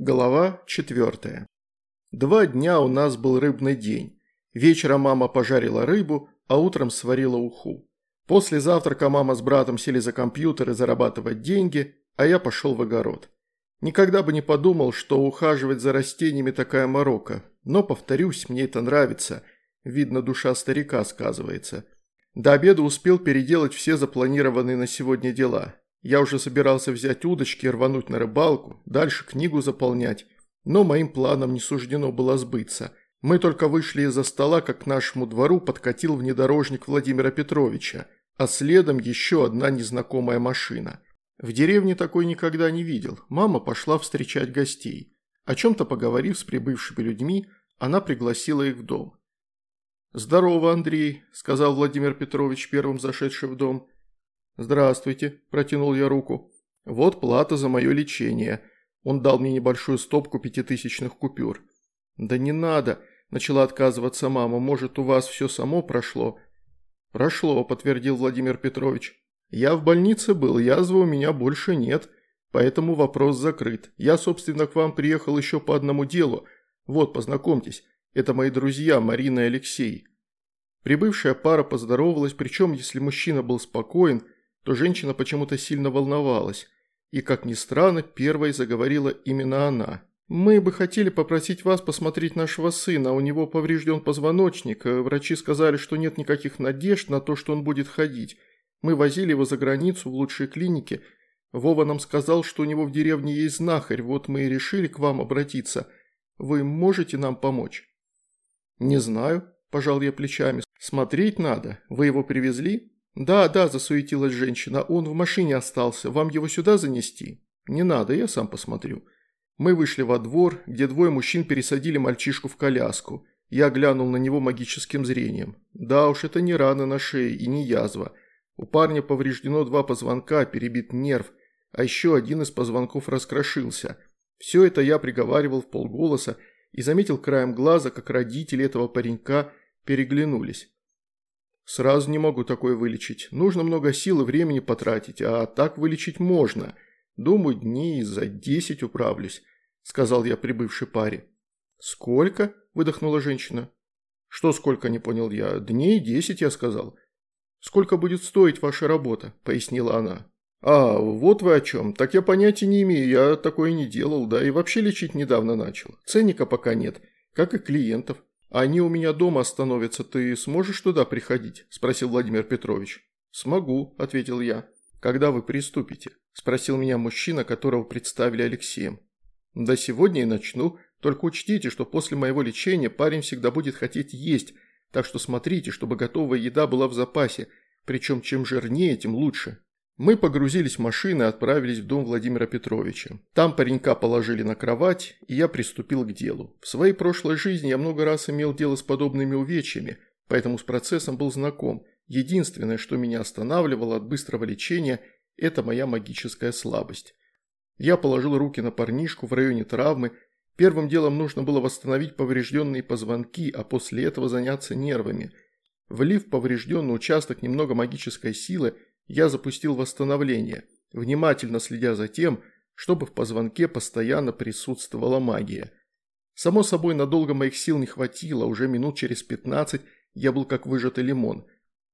Глава 4. Два дня у нас был рыбный день. Вечером мама пожарила рыбу, а утром сварила уху. После завтрака мама с братом сели за компьютер и зарабатывать деньги, а я пошел в огород. Никогда бы не подумал, что ухаживать за растениями такая морока, но, повторюсь, мне это нравится. Видно, душа старика сказывается. До обеда успел переделать все запланированные на сегодня дела. Я уже собирался взять удочки и рвануть на рыбалку, дальше книгу заполнять, но моим планам не суждено было сбыться. Мы только вышли из-за стола, как к нашему двору подкатил внедорожник Владимира Петровича, а следом еще одна незнакомая машина. В деревне такой никогда не видел, мама пошла встречать гостей. О чем-то поговорив с прибывшими людьми, она пригласила их в дом. «Здорово, Андрей», – сказал Владимир Петрович, первым зашедший в дом. «Здравствуйте», – протянул я руку. «Вот плата за мое лечение». Он дал мне небольшую стопку пятитысячных купюр. «Да не надо», – начала отказываться мама. «Может, у вас все само прошло?» «Прошло», – подтвердил Владимир Петрович. «Я в больнице был, язвы у меня больше нет, поэтому вопрос закрыт. Я, собственно, к вам приехал еще по одному делу. Вот, познакомьтесь, это мои друзья Марина и Алексей». Прибывшая пара поздоровалась, причем, если мужчина был спокоен – то женщина почему-то сильно волновалась. И, как ни странно, первой заговорила именно она. «Мы бы хотели попросить вас посмотреть нашего сына. У него поврежден позвоночник. Врачи сказали, что нет никаких надежд на то, что он будет ходить. Мы возили его за границу в лучшие клиники. Вова нам сказал, что у него в деревне есть знахарь. Вот мы и решили к вам обратиться. Вы можете нам помочь?» «Не знаю», – пожал я плечами. «Смотреть надо. Вы его привезли?» «Да, да», – засуетилась женщина, – «он в машине остался. Вам его сюда занести?» «Не надо, я сам посмотрю». Мы вышли во двор, где двое мужчин пересадили мальчишку в коляску. Я глянул на него магическим зрением. Да уж, это не рана на шее и не язва. У парня повреждено два позвонка, перебит нерв, а еще один из позвонков раскрошился. Все это я приговаривал в полголоса и заметил краем глаза, как родители этого паренька переглянулись. Сразу не могу такое вылечить. Нужно много сил и времени потратить, а так вылечить можно. Думаю, дней за десять управлюсь», – сказал я прибывшей паре. «Сколько?» – выдохнула женщина. «Что сколько?» – не понял я. «Дней десять, я сказал». «Сколько будет стоить ваша работа?» – пояснила она. «А, вот вы о чем. Так я понятия не имею, я такое не делал, да и вообще лечить недавно начал. Ценника пока нет, как и клиентов. «Они у меня дома остановятся, ты сможешь туда приходить?» – спросил Владимир Петрович. «Смогу», – ответил я. «Когда вы приступите?» – спросил меня мужчина, которого представили Алексеем. «Да сегодня и начну, только учтите, что после моего лечения парень всегда будет хотеть есть, так что смотрите, чтобы готовая еда была в запасе, причем чем жирнее, тем лучше». Мы погрузились в машину и отправились в дом Владимира Петровича. Там паренька положили на кровать, и я приступил к делу. В своей прошлой жизни я много раз имел дело с подобными увечьями, поэтому с процессом был знаком. Единственное, что меня останавливало от быстрого лечения, это моя магическая слабость. Я положил руки на парнишку в районе травмы. Первым делом нужно было восстановить поврежденные позвонки, а после этого заняться нервами. Влив поврежденный участок немного магической силы, я запустил восстановление, внимательно следя за тем, чтобы в позвонке постоянно присутствовала магия. Само собой, надолго моих сил не хватило, уже минут через 15 я был как выжатый лимон.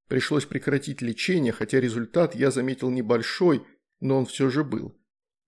Пришлось прекратить лечение, хотя результат я заметил небольшой, но он все же был.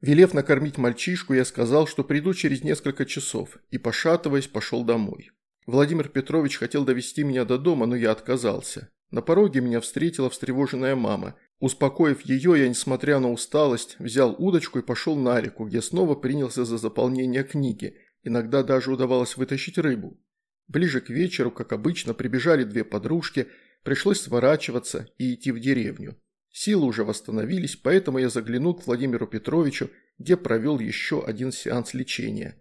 Велев накормить мальчишку, я сказал, что приду через несколько часов, и, пошатываясь, пошел домой. Владимир Петрович хотел довести меня до дома, но я отказался. На пороге меня встретила встревоженная мама – Успокоив ее, я, несмотря на усталость, взял удочку и пошел на реку, где снова принялся за заполнение книги. Иногда даже удавалось вытащить рыбу. Ближе к вечеру, как обычно, прибежали две подружки, пришлось сворачиваться и идти в деревню. Силы уже восстановились, поэтому я заглянул к Владимиру Петровичу, где провел еще один сеанс лечения.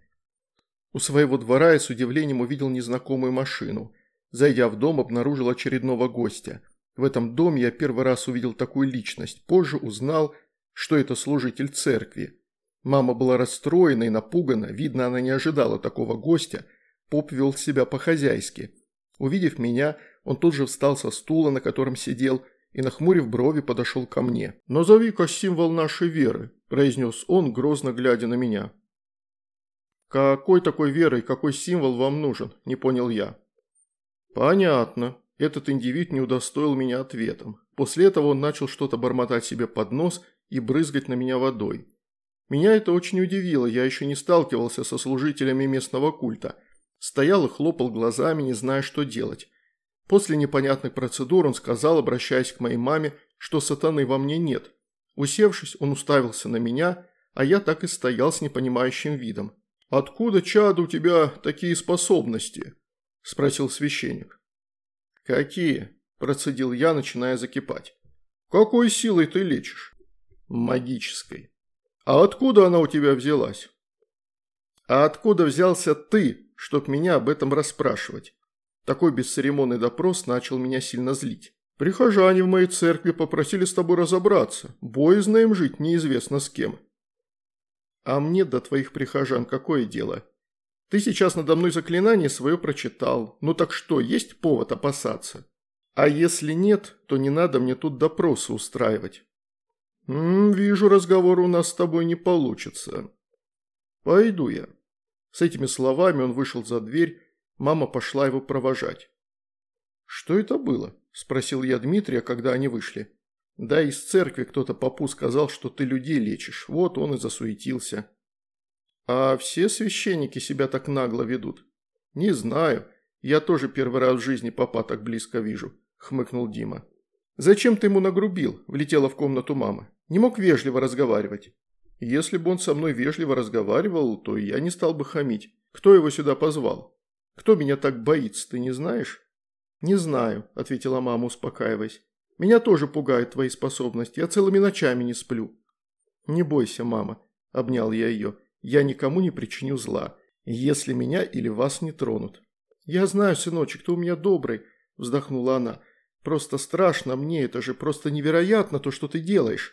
У своего двора я с удивлением увидел незнакомую машину. Зайдя в дом, обнаружил очередного гостя – в этом доме я первый раз увидел такую личность, позже узнал, что это служитель церкви. Мама была расстроена и напугана, видно, она не ожидала такого гостя. Поп вел себя по-хозяйски. Увидев меня, он тут же встал со стула, на котором сидел, и, нахмурив брови, подошел ко мне. «Назови-ка символ нашей веры», – произнес он, грозно глядя на меня. «Какой такой верой, какой символ вам нужен?» – не понял я. «Понятно. Этот индивид не удостоил меня ответом. После этого он начал что-то бормотать себе под нос и брызгать на меня водой. Меня это очень удивило, я еще не сталкивался со служителями местного культа. Стоял и хлопал глазами, не зная, что делать. После непонятных процедур он сказал, обращаясь к моей маме, что сатаны во мне нет. Усевшись, он уставился на меня, а я так и стоял с непонимающим видом. «Откуда, чад, у тебя такие способности?» – спросил священник. «Какие?» – процедил я, начиная закипать. «Какой силой ты лечишь?» «Магической». «А откуда она у тебя взялась?» «А откуда взялся ты, чтоб меня об этом расспрашивать?» Такой бесцеремонный допрос начал меня сильно злить. «Прихожане в моей церкви попросили с тобой разобраться. Боязно им жить неизвестно с кем». «А мне до твоих прихожан какое дело? Ты сейчас надо мной заклинание свое прочитал. Ну так что, есть повод опасаться? А если нет, то не надо мне тут допросы устраивать». «М -м, «Вижу, разговор у нас с тобой не получится. Пойду я». С этими словами он вышел за дверь, мама пошла его провожать. «Что это было?» – спросил я Дмитрия, когда они вышли. Да, из церкви кто-то попу сказал, что ты людей лечишь. Вот он и засуетился. А все священники себя так нагло ведут? Не знаю. Я тоже первый раз в жизни попа так близко вижу, хмыкнул Дима. Зачем ты ему нагрубил? Влетела в комнату мама. Не мог вежливо разговаривать. Если бы он со мной вежливо разговаривал, то я не стал бы хамить. Кто его сюда позвал? Кто меня так боится, ты не знаешь? Не знаю, ответила мама, успокаиваясь. Меня тоже пугают твои способности, я целыми ночами не сплю». «Не бойся, мама», – обнял я ее, – «я никому не причиню зла, если меня или вас не тронут». «Я знаю, сыночек, ты у меня добрый», – вздохнула она. «Просто страшно мне, это же просто невероятно то, что ты делаешь».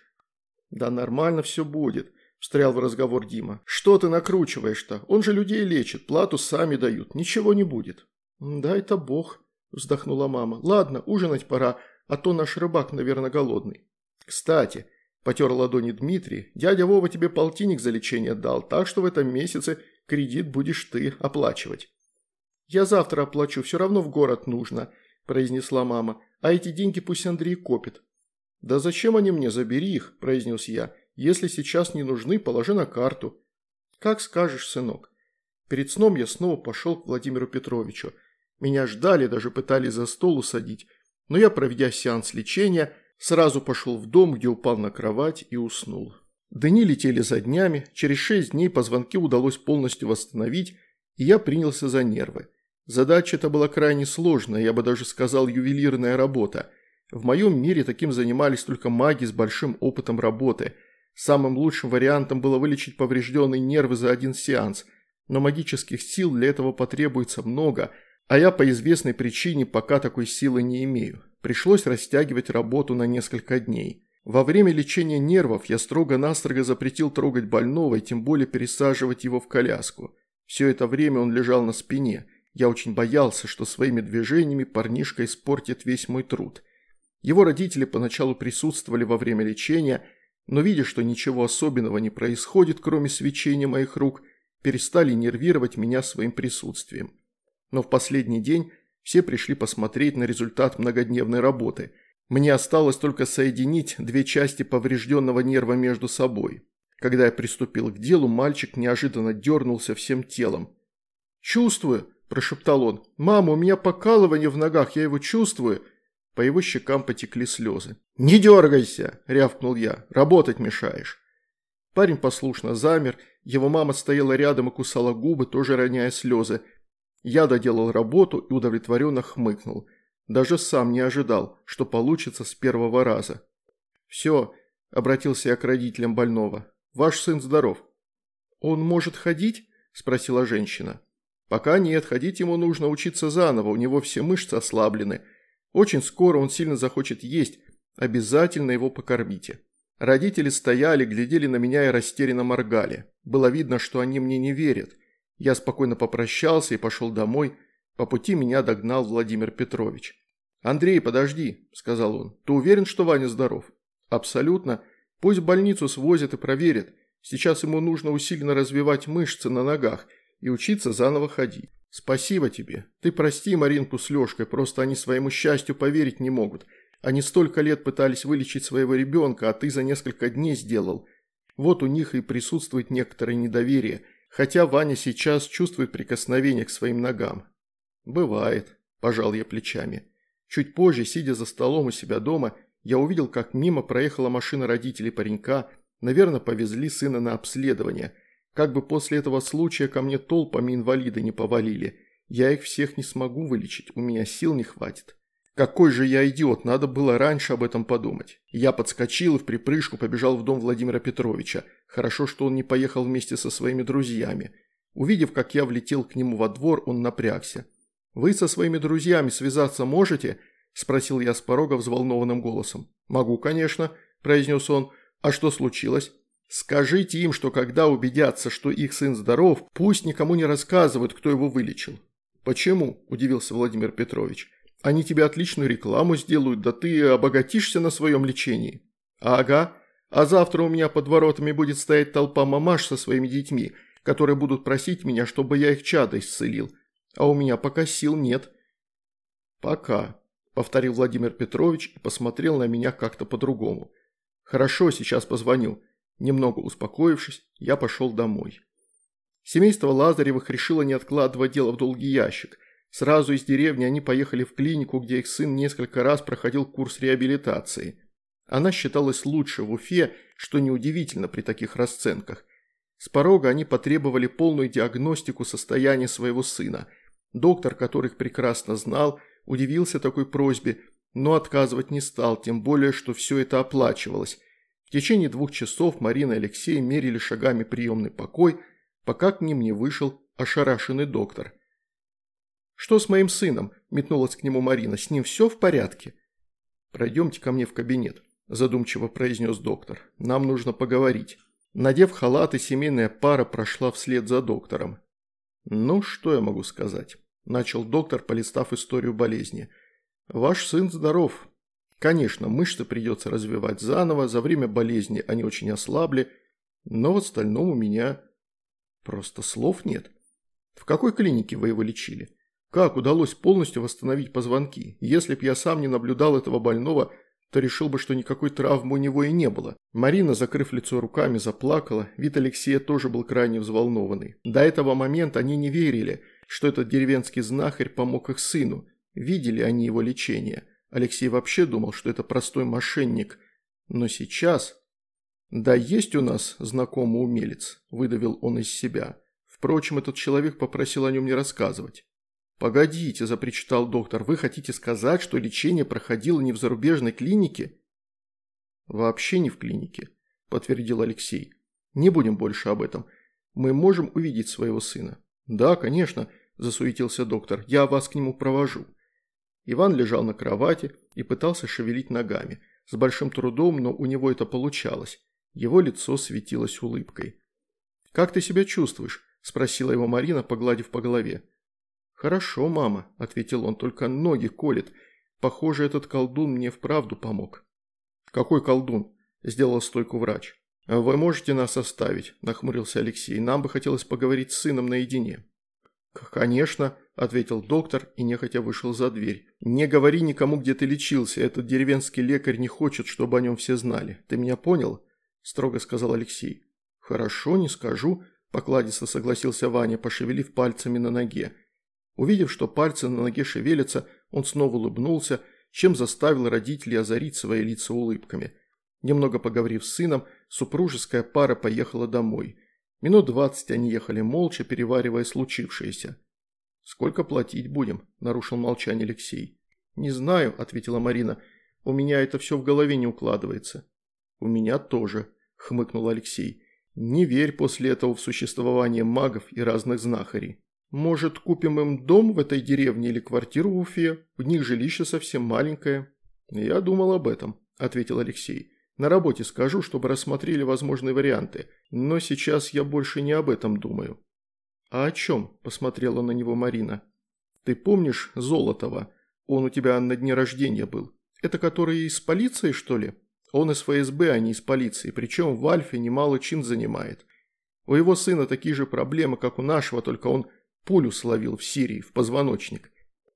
«Да нормально все будет», – встрял в разговор Дима. «Что ты накручиваешь-то? Он же людей лечит, плату сами дают, ничего не будет». «Да это бог», – вздохнула мама. «Ладно, ужинать пора, а то наш рыбак, наверное, голодный. Кстати, потер ладони Дмитрий, дядя Вова тебе полтинник за лечение дал, так что в этом месяце кредит будешь ты оплачивать. Я завтра оплачу, все равно в город нужно, произнесла мама, а эти деньги пусть Андрей копит. Да зачем они мне, забери их, произнес я. Если сейчас не нужны, положи на карту. Как скажешь, сынок. Перед сном я снова пошел к Владимиру Петровичу. Меня ждали, даже пытались за стол усадить, но я, проведя сеанс лечения, сразу пошел в дом, где упал на кровать и уснул. Дни летели за днями, через шесть дней позвонки удалось полностью восстановить, и я принялся за нервы. Задача эта была крайне сложная, я бы даже сказал ювелирная работа. В моем мире таким занимались только маги с большим опытом работы. Самым лучшим вариантом было вылечить поврежденные нервы за один сеанс, но магических сил для этого потребуется много – а я по известной причине пока такой силы не имею. Пришлось растягивать работу на несколько дней. Во время лечения нервов я строго-настрого запретил трогать больного и тем более пересаживать его в коляску. Все это время он лежал на спине. Я очень боялся, что своими движениями парнишка испортит весь мой труд. Его родители поначалу присутствовали во время лечения, но видя, что ничего особенного не происходит, кроме свечения моих рук, перестали нервировать меня своим присутствием но в последний день все пришли посмотреть на результат многодневной работы. Мне осталось только соединить две части поврежденного нерва между собой. Когда я приступил к делу, мальчик неожиданно дернулся всем телом. «Чувствую», – прошептал он. «Мама, у меня покалывание в ногах, я его чувствую». По его щекам потекли слезы. «Не дергайся!» – рявкнул я. «Работать мешаешь». Парень послушно замер, его мама стояла рядом и кусала губы, тоже роняя слезы. Я доделал работу и удовлетворенно хмыкнул. Даже сам не ожидал, что получится с первого раза. «Все», – обратился я к родителям больного, – «ваш сын здоров». «Он может ходить?» – спросила женщина. «Пока нет, ходить ему нужно учиться заново, у него все мышцы ослаблены. Очень скоро он сильно захочет есть, обязательно его покормите». Родители стояли, глядели на меня и растерянно моргали. Было видно, что они мне не верят – я спокойно попрощался и пошел домой. По пути меня догнал Владимир Петрович. «Андрей, подожди», – сказал он. «Ты уверен, что Ваня здоров?» «Абсолютно. Пусть в больницу свозят и проверят. Сейчас ему нужно усиленно развивать мышцы на ногах. и учиться заново ходить. Спасибо тебе. Ты прости Маринку с Лешкой, просто они своему счастью поверить не могут. Они столько лет пытались вылечить своего ребенка, а ты за несколько дней сделал. Вот у них и присутствует некоторое недоверие, хотя Ваня сейчас чувствует прикосновение к своим ногам. Бывает, пожал я плечами. Чуть позже, сидя за столом у себя дома, я увидел, как мимо проехала машина родителей паренька, наверное, повезли сына на обследование. Как бы после этого случая ко мне толпами инвалиды не повалили. Я их всех не смогу вылечить, у меня сил не хватит. Какой же я идиот, надо было раньше об этом подумать. Я подскочил и в припрыжку побежал в дом Владимира Петровича. Хорошо, что он не поехал вместе со своими друзьями. Увидев, как я влетел к нему во двор, он напрягся. «Вы со своими друзьями связаться можете?» – спросил я с порога взволнованным голосом. «Могу, конечно», – произнес он. «А что случилось?» «Скажите им, что когда убедятся, что их сын здоров, пусть никому не рассказывают, кто его вылечил». «Почему?» – удивился Владимир Петрович. «Они тебе отличную рекламу сделают, да ты обогатишься на своем лечении». «Ага. А завтра у меня под воротами будет стоять толпа мамаш со своими детьми, которые будут просить меня, чтобы я их чадо исцелил. А у меня пока сил нет». «Пока», – повторил Владимир Петрович и посмотрел на меня как-то по-другому. «Хорошо, сейчас позвоню». Немного успокоившись, я пошел домой. Семейство Лазаревых решило не откладывать дело в долгий ящик. Сразу из деревни они поехали в клинику, где их сын несколько раз проходил курс реабилитации. Она считалась лучше в Уфе, что неудивительно при таких расценках. С порога они потребовали полную диагностику состояния своего сына. Доктор, которых прекрасно знал, удивился такой просьбе, но отказывать не стал, тем более, что все это оплачивалось. В течение двух часов Марина и Алексей мерили шагами приемный покой, пока к ним не вышел ошарашенный доктор. «Что с моим сыном?» – метнулась к нему Марина. «С ним все в порядке?» «Пройдемте ко мне в кабинет», – задумчиво произнес доктор. «Нам нужно поговорить». Надев халат, семейная пара прошла вслед за доктором. «Ну, что я могу сказать?» – начал доктор, полистав историю болезни. «Ваш сын здоров. Конечно, мышцы придется развивать заново, за время болезни они очень ослабли, но в остальном у меня просто слов нет. В какой клинике вы его лечили? Как удалось полностью восстановить позвонки? Если б я сам не наблюдал этого больного, то решил бы, что никакой травмы у него и не было. Марина, закрыв лицо руками, заплакала. Вид Алексея тоже был крайне взволнованный. До этого момента они не верили, что этот деревенский знахарь помог их сыну. Видели они его лечение. Алексей вообще думал, что это простой мошенник. Но сейчас... «Да есть у нас знакомый умелец», – выдавил он из себя. Впрочем, этот человек попросил о нем не рассказывать. «Погодите», – запричитал доктор, – «вы хотите сказать, что лечение проходило не в зарубежной клинике?» «Вообще не в клинике», – подтвердил Алексей. «Не будем больше об этом. Мы можем увидеть своего сына». «Да, конечно», – засуетился доктор, – «я вас к нему провожу». Иван лежал на кровати и пытался шевелить ногами. С большим трудом, но у него это получалось. Его лицо светилось улыбкой. «Как ты себя чувствуешь?» – спросила его Марина, погладив по голове. «Хорошо, мама», – ответил он, – «только ноги колет. Похоже, этот колдун мне вправду помог». «Какой колдун?» – сделал стойку врач. «Вы можете нас оставить», – нахмурился Алексей. «Нам бы хотелось поговорить с сыном наедине». «Конечно», – ответил доктор и нехотя вышел за дверь. «Не говори никому, где ты лечился. Этот деревенский лекарь не хочет, чтобы о нем все знали. Ты меня понял?» – строго сказал Алексей. «Хорошо, не скажу», – покладисто согласился Ваня, пошевелив пальцами на ноге. Увидев, что пальцы на ноге шевелятся, он снова улыбнулся, чем заставил родителей озарить свои лица улыбками. Немного поговорив с сыном, супружеская пара поехала домой. Минут двадцать они ехали молча, переваривая случившееся. «Сколько платить будем?» – нарушил молчание Алексей. «Не знаю», – ответила Марина. «У меня это все в голове не укладывается». «У меня тоже», – хмыкнул Алексей. «Не верь после этого в существование магов и разных знахарей». Может, купим им дом в этой деревне или квартиру в Уфе? У них жилище совсем маленькое». «Я думал об этом», – ответил Алексей. «На работе скажу, чтобы рассмотрели возможные варианты, но сейчас я больше не об этом думаю». «А о чем?» – посмотрела на него Марина. «Ты помнишь Золотова? Он у тебя на дне рождения был. Это который из полиции, что ли?» «Он из ФСБ, а не из полиции, причем в Альфе немало чин занимает. У его сына такие же проблемы, как у нашего, только он пулю словил в Сирии, в позвоночник.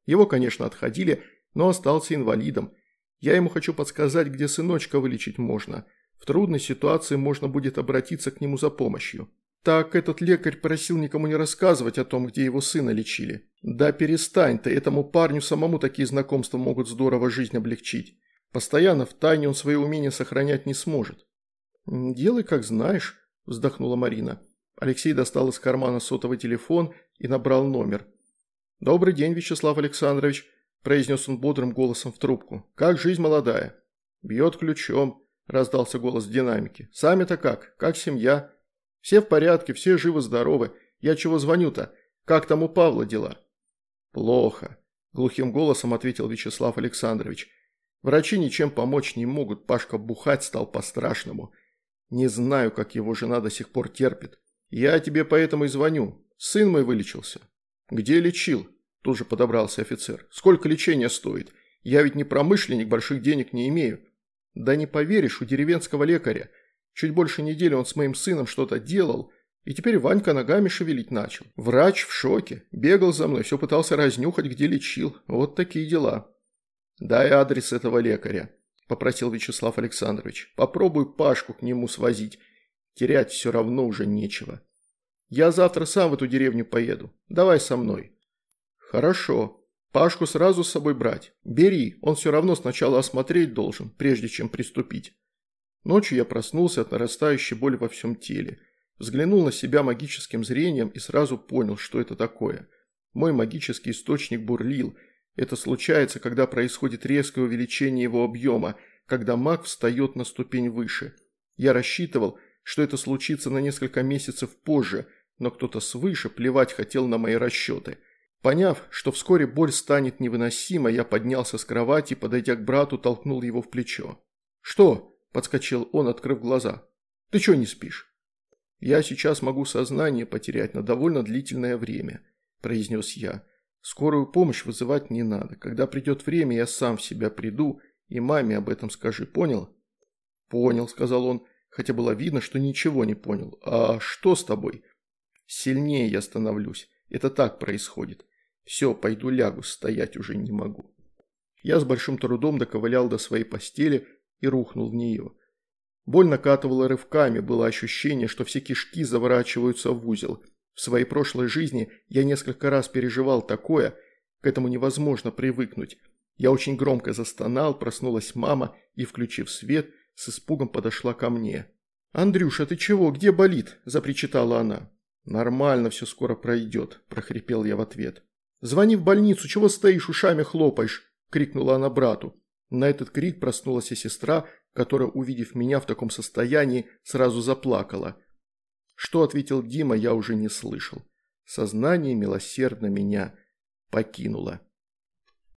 Его, конечно, отходили, но остался инвалидом. Я ему хочу подсказать, где сыночка вылечить можно. В трудной ситуации можно будет обратиться к нему за помощью. Так этот лекарь просил никому не рассказывать о том, где его сына лечили. Да перестань ты, этому парню самому такие знакомства могут здорово жизнь облегчить. Постоянно в тайне он свои умения сохранять не сможет. «Делай, как знаешь», – вздохнула Марина. Алексей достал из кармана сотовый телефон и набрал номер. «Добрый день, Вячеслав Александрович», – произнес он бодрым голосом в трубку. «Как жизнь молодая?» «Бьет ключом», – раздался голос в динамике. «Сами-то как? Как семья?» «Все в порядке, все живы-здоровы. Я чего звоню-то? Как там у Павла дела?» «Плохо», – глухим голосом ответил Вячеслав Александрович. «Врачи ничем помочь не могут, Пашка бухать стал по-страшному. Не знаю, как его жена до сих пор терпит. Я тебе поэтому и звоню. Сын мой вылечился». «Где лечил?» – тут же подобрался офицер. «Сколько лечения стоит? Я ведь не промышленник, больших денег не имею». «Да не поверишь, у деревенского лекаря. Чуть больше недели он с моим сыном что-то делал, и теперь Ванька ногами шевелить начал. Врач в шоке. Бегал за мной, все пытался разнюхать, где лечил. Вот такие дела». «Дай адрес этого лекаря», – попросил Вячеслав Александрович. «Попробуй Пашку к нему свозить. Терять все равно уже нечего». Я завтра сам в эту деревню поеду. Давай со мной». «Хорошо. Пашку сразу с собой брать. Бери, он все равно сначала осмотреть должен, прежде чем приступить». Ночью я проснулся от нарастающей боли во всем теле. Взглянул на себя магическим зрением и сразу понял, что это такое. Мой магический источник бурлил. Это случается, когда происходит резкое увеличение его объема, когда маг встает на ступень выше. Я рассчитывал, что это случится на несколько месяцев позже – но кто-то свыше плевать хотел на мои расчеты. Поняв, что вскоре боль станет невыносима, я поднялся с кровати, подойдя к брату, толкнул его в плечо. «Что?» – подскочил он, открыв глаза. «Ты что не спишь?» «Я сейчас могу сознание потерять на довольно длительное время», – произнес я. «Скорую помощь вызывать не надо. Когда придет время, я сам в себя приду, и маме об этом скажи, понял?» «Понял», – сказал он, хотя было видно, что ничего не понял. «А что с тобой?» Сильнее я становлюсь. Это так происходит. Все, пойду лягу, стоять уже не могу. Я с большим трудом доковылял до своей постели и рухнул в нее. Боль накатывала рывками, было ощущение, что все кишки заворачиваются в узел. В своей прошлой жизни я несколько раз переживал такое, к этому невозможно привыкнуть. Я очень громко застонал, проснулась мама и, включив свет, с испугом подошла ко мне. «Андрюша, ты чего? Где болит?» – запричитала она. «Нормально, все скоро пройдет», – прохрипел я в ответ. «Звони в больницу, чего стоишь, ушами хлопаешь?» – крикнула она брату. На этот крик проснулась и сестра, которая, увидев меня в таком состоянии, сразу заплакала. Что ответил Дима, я уже не слышал. Сознание милосердно меня покинуло.